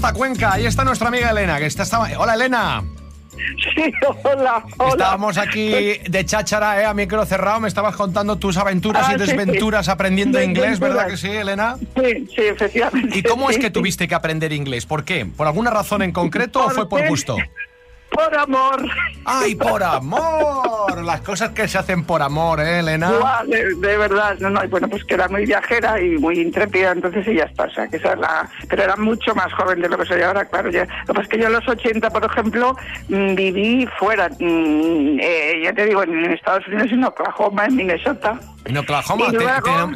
Cuenca. Ahí está nuestra amiga Elena, que está... Hola, Elena. Sí, hola, hola. Estábamos aquí de cháchara, ¿eh? a micro cerrado. Me estabas contando tus aventuras y ah, desventuras aprendiendo inglés, ¿verdad que sí, Elena? Sí, sí, efectivamente. ¿Y cómo es que tuviste que aprender inglés? ¿Por qué? ¿Por alguna razón en concreto o fue por gusto? Por amor. ¡Ay, por amor! Las cosas que se hacen por amor, ¿eh, Elena? de, verdad, no, no, bueno, pues que era muy viajera y muy intrépida, entonces ella está, o sea, que esa es la... Pero era mucho más joven de lo que soy ahora, claro, ya... Lo que pasa es que yo en los 80, por ejemplo, mm, viví fuera, mm, eh, ya te digo, en Estados Unidos, en Oklahoma, en Minnesota, En Oklahoma,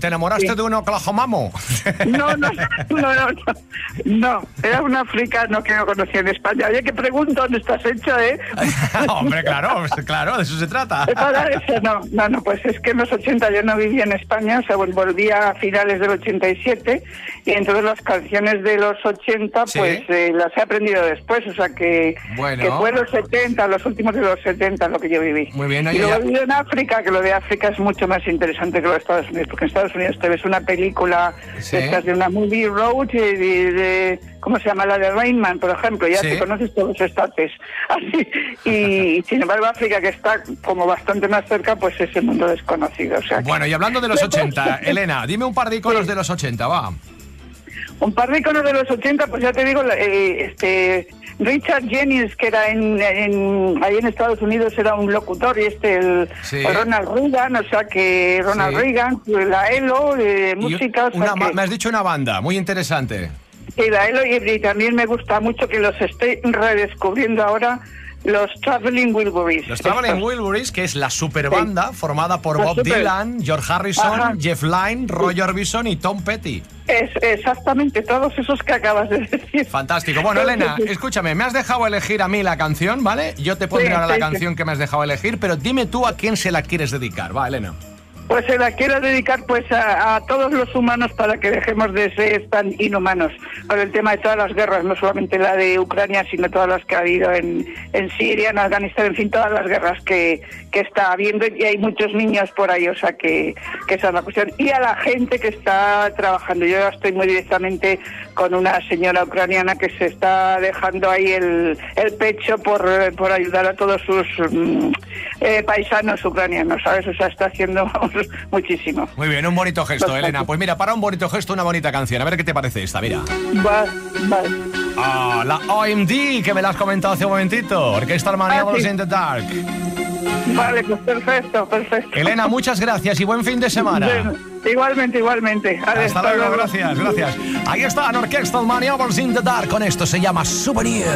¿te, enamoraste de un Oklahomamo? No, no, no, no, no, era un africano que no conocía en España. Oye, que pregunto dónde estás hecho, ¿eh? Hombre, claro, claro, de eso se trata. No, no, no, pues es que en los 80 yo no vivía en España, o sea, volvía a finales del 87 y entonces las canciones de los 80 pues eh, las he aprendido después, o sea que, que fue los 70, los últimos de los 70 lo que yo viví. Muy bien, y luego he vivido en África, que lo de África es mucho más interesante que lo de Estados Unidos, porque en Estados Unidos te ves una película de una movie road de, ¿cómo se llama? La de Rainman, por ejemplo, ya te conoces todos los estates. Así, y sin embargo África, que está como bastante más cerca, pues es el mundo desconocido. O sea, bueno, y hablando de los 80, Elena, dime un par de iconos de los 80, va. Un par de iconos de los 80, pues ya te digo, eh, este Richard Jennings, que era en, ahí en Estados Unidos, era un locutor, y este, el, Ronald Reagan, o sea que Ronald Reagan, la ELO, de música. me has dicho una banda, muy interesante. Sí, la ELO, y, también me gusta mucho que los estoy redescubriendo ahora los Traveling Wilburys. Los Traveling Wilburys, que es la super banda formada por Bob Dylan, George Harrison, Jeff Lynne, Roy Orbison y Tom Petty. Es exactamente todos esos que acabas de decir. Fantástico. Bueno, Elena, escúchame, me has dejado elegir a mí la canción, ¿vale? Yo te pondré ahora la canción que me has dejado elegir, pero dime tú a quién se la quieres dedicar, ¿va, Elena? Pues se la quiero dedicar pues a, todos los humanos para que dejemos de ser tan inhumanos con el tema de todas las guerras, no solamente la de Ucrania, sino todas las que ha habido en, en Siria, en Afganistán, en fin, todas las guerras que, que está habiendo y hay muchos niños por ahí, o sea que, que esa es la cuestión. Y a la gente que está trabajando. Yo estoy muy directamente con una señora ucraniana que se está dejando ahí el, el pecho por, por ayudar a todos sus mm, eh, paisanos ucranianos, ¿sabes? O sea, está haciendo muchísimo. Muy bien, un bonito gesto, Elena. Pues mira, para un bonito gesto, una bonita canción. A ver qué te parece esta, mira. Vale, vale. Ah, la OMD, que me la has comentado hace un momentito. Orquesta Armania ah, in the Dark. Vale, pues perfecto, perfecto. Elena, muchas gracias y buen fin de semana. igualmente, igualmente. hasta, luego, gracias, gracias. Ahí está, Orquesta Armania in the Dark. Con esto se llama Souvenir.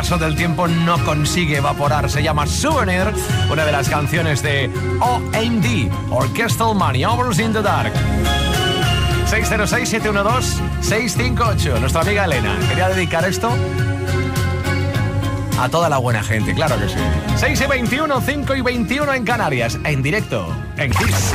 Paso del tiempo no consigue evaporar. Se llama Souvenir, una de las canciones de OMD, Orchestral Hours in the Dark. 606-712-658. Nuestra amiga Elena. Quería dedicar esto a toda la buena gente, claro que sí. 6 y 21, 5 y 21 en Canarias, en directo, en Kiss.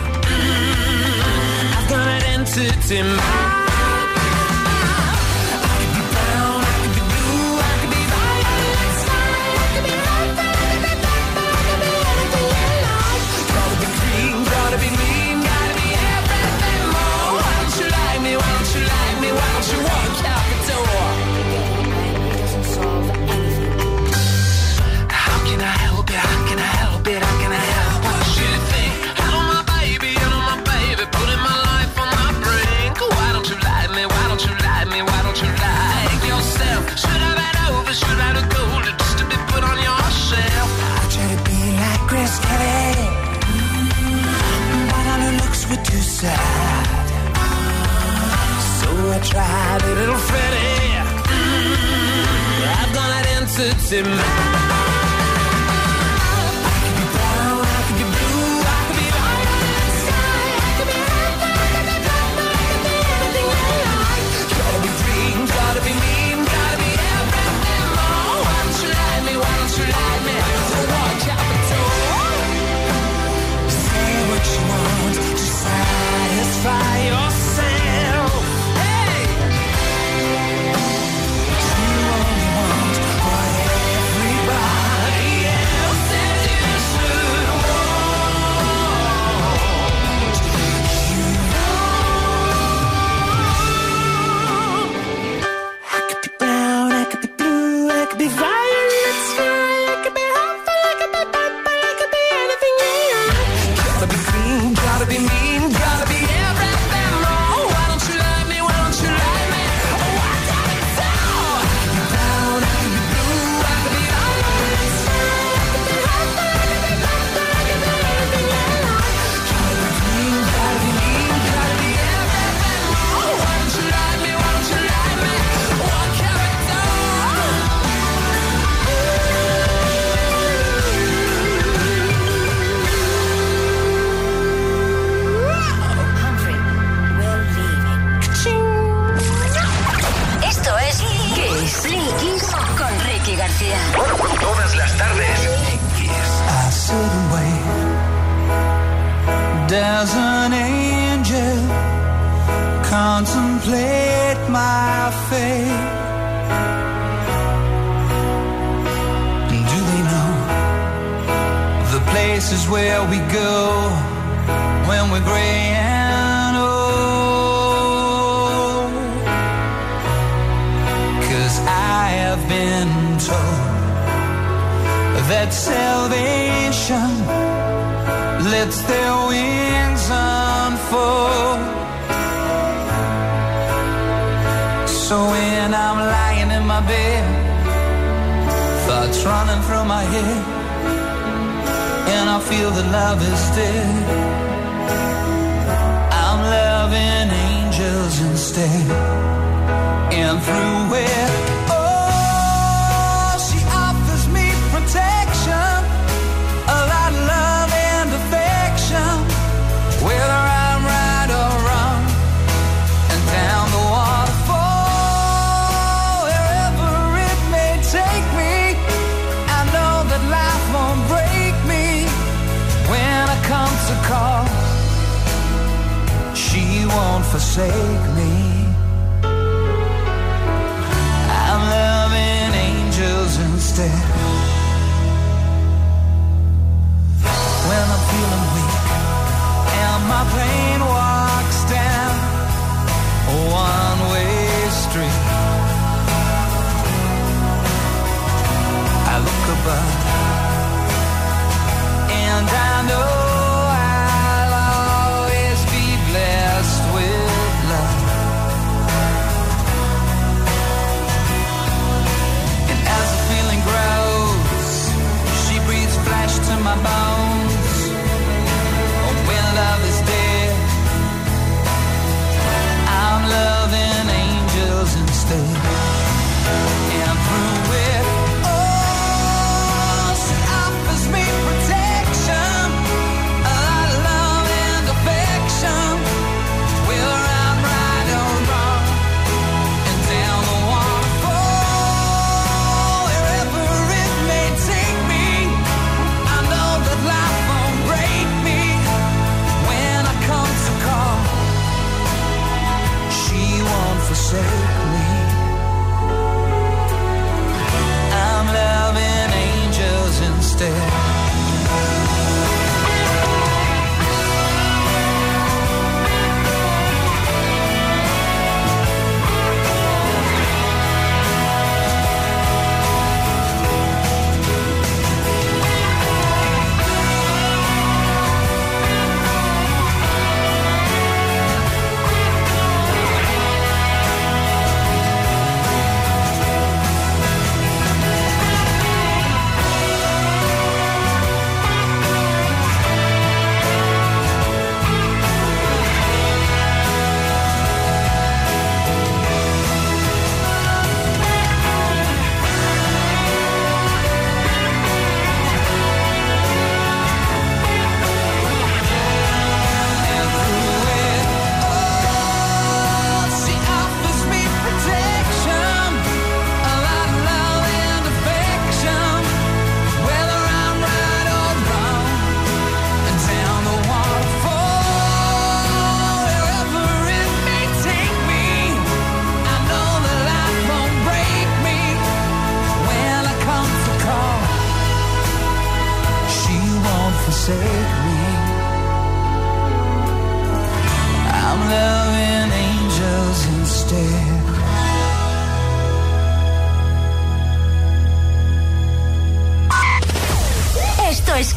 entity. My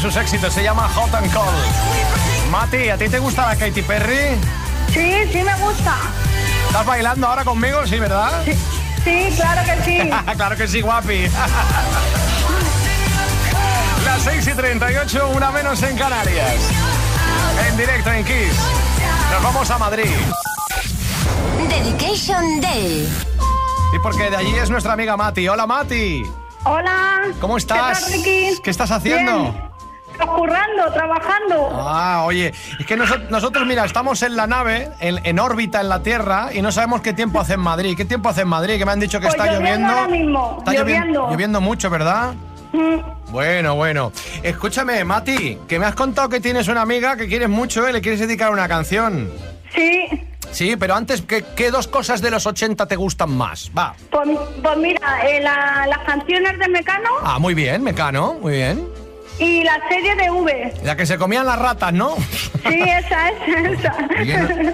Sus éxitos, se llama Hot and Cold. Mati, ¿a ti te gusta la Katy Perry? Sí, sí me gusta. ¿Estás bailando ahora conmigo? Sí, ¿verdad? Sí, claro que sí. claro que sí, guapi. Las 6 y 38, una menos en Canarias. En directo en Kiss. Nos vamos a Madrid. Dedication Day. Y porque de allí es nuestra amiga Mati. Hola, Mati. Hola. ¿Cómo estás? ¿Qué tal, Ricky? ¿Qué estás haciendo? Bien. Currando, trabajando. Ah, oye, es que noso- nosotros, mira, estamos en la nave, en, en órbita en la Tierra, y no sabemos qué tiempo hace en Madrid. ¿Qué tiempo hace en Madrid? Que me han dicho que Pues está lloviendo ahora mismo, Está llovi- lloviendo. lloviendo mucho, ¿verdad? Mm, Bueno, bueno. Escúchame, Mati, que me has contado que tienes una amiga que quieres mucho y le quieres dedicar una canción. Sí. Sí, pero antes, ¿qué, qué dos cosas de los 80 te gustan más? Va. Pues, pues mira, eh, la- las canciones de Mecano Ah, muy bien, Mecano, muy bien. Y la serie de V. La que se comían las ratas, ¿no? Sí, esa es, esa.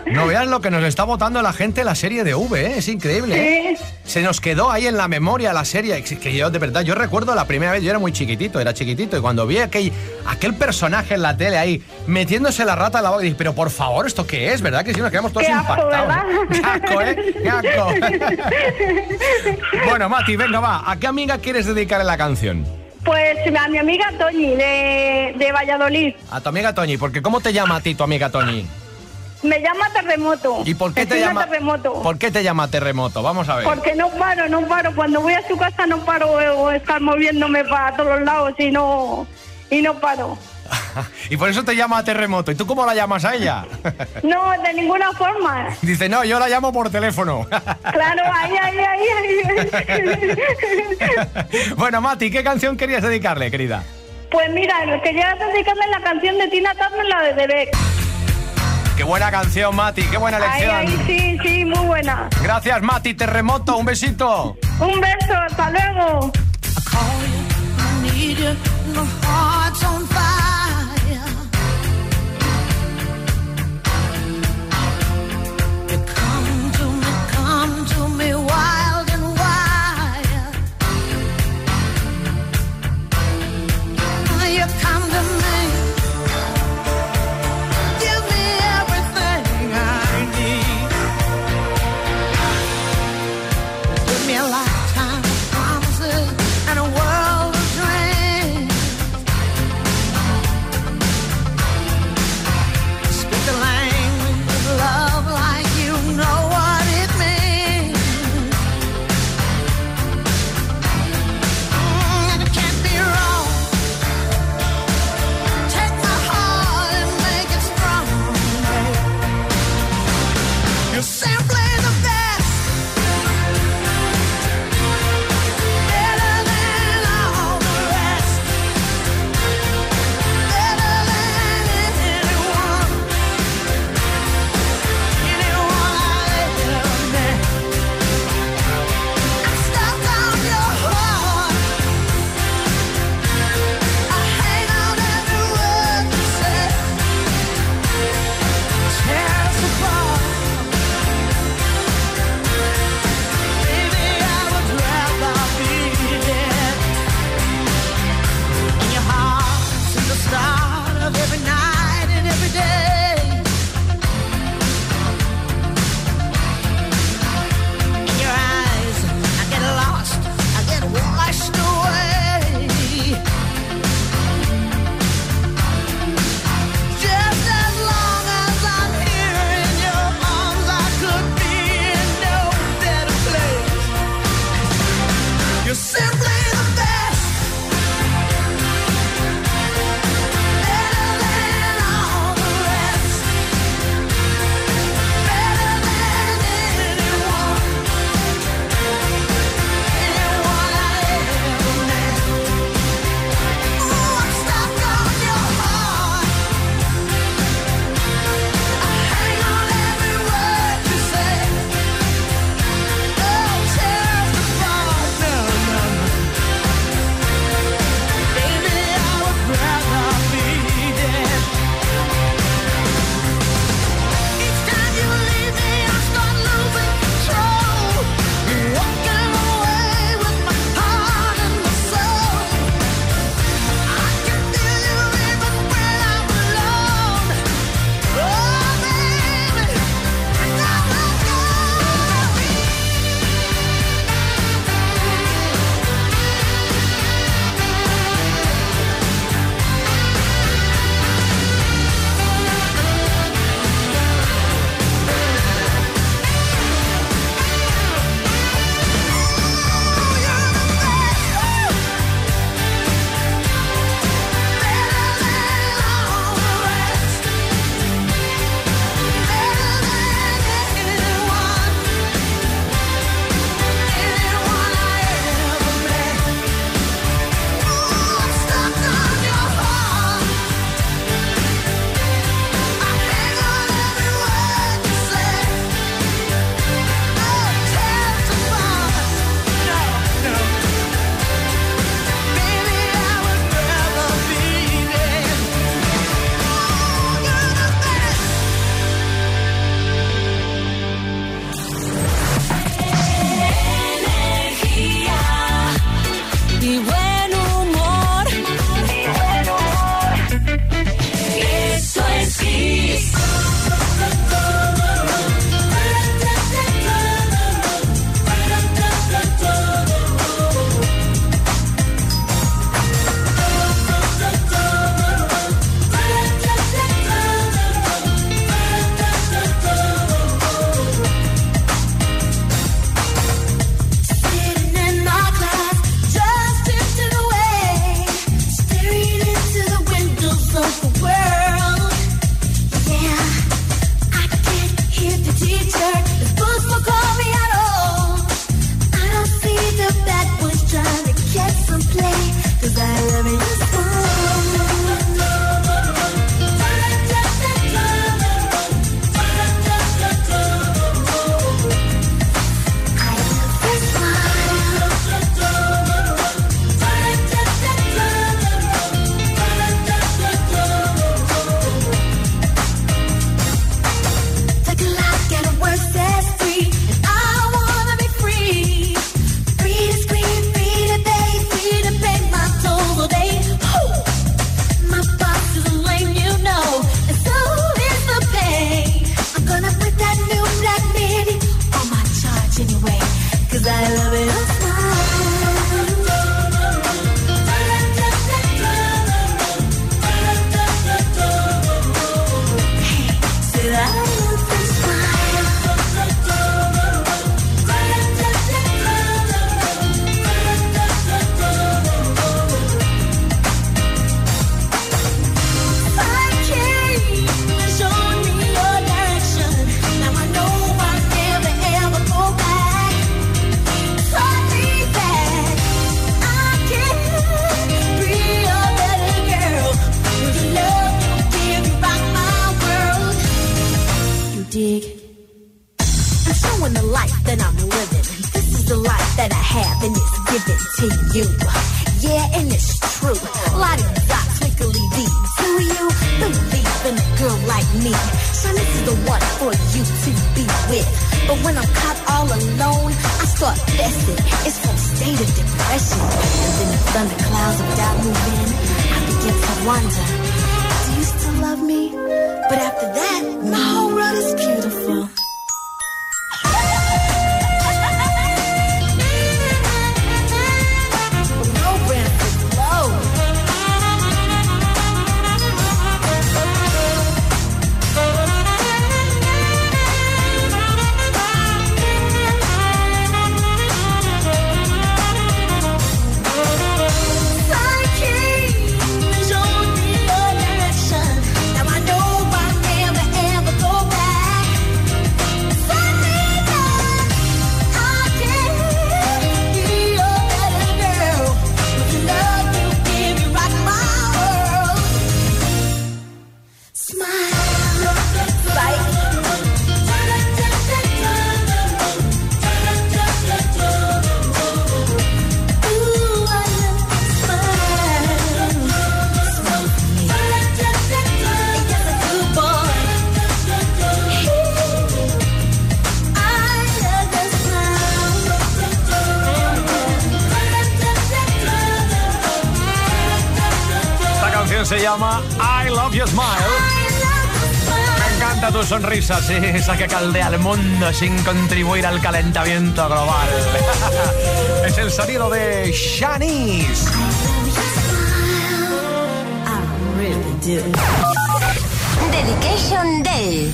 No, no veas lo que nos está votando la gente la serie de V, ¿eh? es increíble. ¿eh? Sí. Se nos quedó ahí en la memoria la serie. Que yo, de verdad, yo recuerdo la primera vez, yo era muy chiquitito, era chiquitito, y cuando vi aquel, aquel personaje en la tele ahí metiéndose la rata en la boca, dije, pero por favor, ¿esto qué es? ¿Verdad que sí? Nos quedamos todos Qué impactados. ¿verdad? Qué asco, ¿eh? Qué asco. bueno, Mati, venga, va. ¿A qué amiga quieres dedicarle la canción? Pues a mi amiga Toñi de, de Valladolid. A tu amiga Toñi, porque ¿cómo te llama a ti tu amiga Toñi? Me llama Terremoto. ¿Y por qué te llama? Terremoto. ¿Por qué te llama Terremoto? Vamos a ver. Porque no paro, no paro. Cuando voy a su casa no paro eh, o estar moviéndome para todos lados y no, y no paro. y por eso te llama Terremoto. ¿Y tú cómo la llamas a ella? No, de ninguna forma. Dice, no, yo la llamo por teléfono. Claro, ahí, ahí, ahí, ahí. bueno, Mati, ¿qué canción querías dedicarle, querida? Pues mira, quería dedicarle la canción de Tina Turner, la de The Beck. Qué buena canción, Mati, qué buena Ahí, elección. ahí, sí, sí, muy buena. Gracias, Mati, Terremoto, un besito. Un beso, hasta luego. Sonrisa, sí, esa que caldea el mundo sin contribuir al calentamiento global. es el sonido de Shanice. Dedication Day.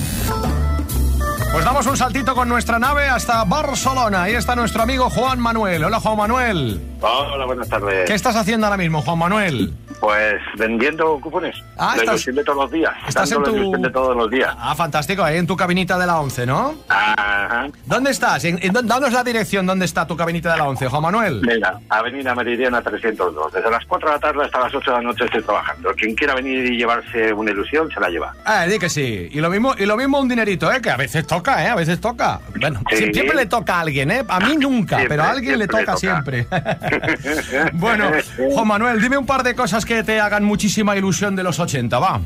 Pues damos un saltito con nuestra nave hasta Barcelona. Ahí está nuestro amigo Juan Manuel. Hola, Juan Manuel. Hola, buenas tardes. ¿Qué estás haciendo ahora mismo, Juan Manuel? Pues vendiendo cupones. Ah, la estás- ilusión de todos los días. estás en la tu- ilusión de todos los días. Ah, fantástico, ahí en tu cabinita de la 11, ¿no? Ajá. ¿Dónde estás? En- en- danos la dirección, ¿dónde está tu cabinita de la 11, Juan Manuel? Mira, Avenida Meridiana 302. Desde las 4 de la tarde hasta las 8 de la noche estoy trabajando. Quien quiera venir y llevarse una ilusión, se la lleva. Ah, di que sí. Y lo mismo, y lo mismo un dinerito, ¿eh? Que a veces toca, ¿eh? A veces toca. Bueno, Sí. siempre le toca a alguien, ¿eh? A mí nunca, Siempre, pero a alguien le toca, le siempre. bueno, Juan Manuel, dime un par de cosas que te hagan muchísima ilusión de los 80, va.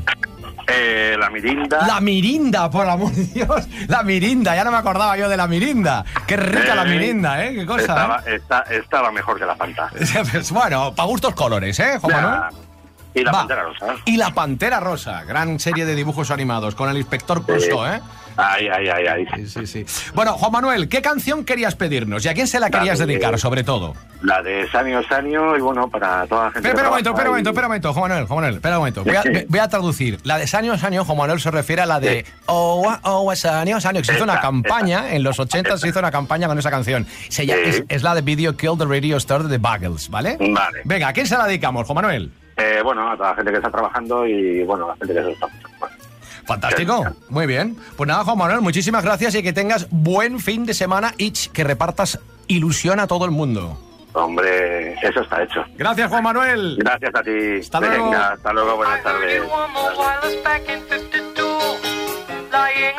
Eh, la mirinda. La mirinda, por amor de Dios. La mirinda, ya no me acordaba yo de la mirinda. Qué rica la Eh, mirinda, ¿eh? Qué cosa. Estaba, está- estaba mejor que la Fanta. ¿eh? Pues bueno, para gustos colores, ¿eh? Y la Va. Pantera Rosa. Y la Pantera Rosa, gran serie de dibujos animados con el inspector Clouseau, ¿eh? Ay, ay, ay, ay. Sí, sí, sí. Bueno, Juan Manuel, ¿qué canción querías pedirnos y a quién se la querías La de- dedicar, sobre todo? La de Sanio Sanio y bueno, para toda la gente. Espera, un momento, espera un momento, espera un momento, Juan Manuel, Juan Manuel, espera un momento. Voy a, voy a traducir. La de Sanio Sanio, Juan Manuel se refiere a la de Oh, ah, oh, Sanio Sanio. que Se hizo una campaña, en los 80 se hizo una campaña con esa canción. Se llama- es la de Video Kill the Radio Star de The Buggles, ¿vale? Vale. Venga, ¿a quién se la dedicamos, Juan Manuel? Eh, bueno, a toda la gente que está trabajando y bueno, a la gente que se está. Bueno, Fantástico, muy bien. Pues nada, Juan Manuel, muchísimas gracias y que tengas buen fin de semana y que repartas ilusión a todo el mundo. Hombre, eso está hecho. Gracias, Juan Manuel. Gracias a ti. Hasta luego. Venga, hasta luego, buenas tardes. you one more wireless back in 52. Lying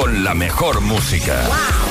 con la mejor música.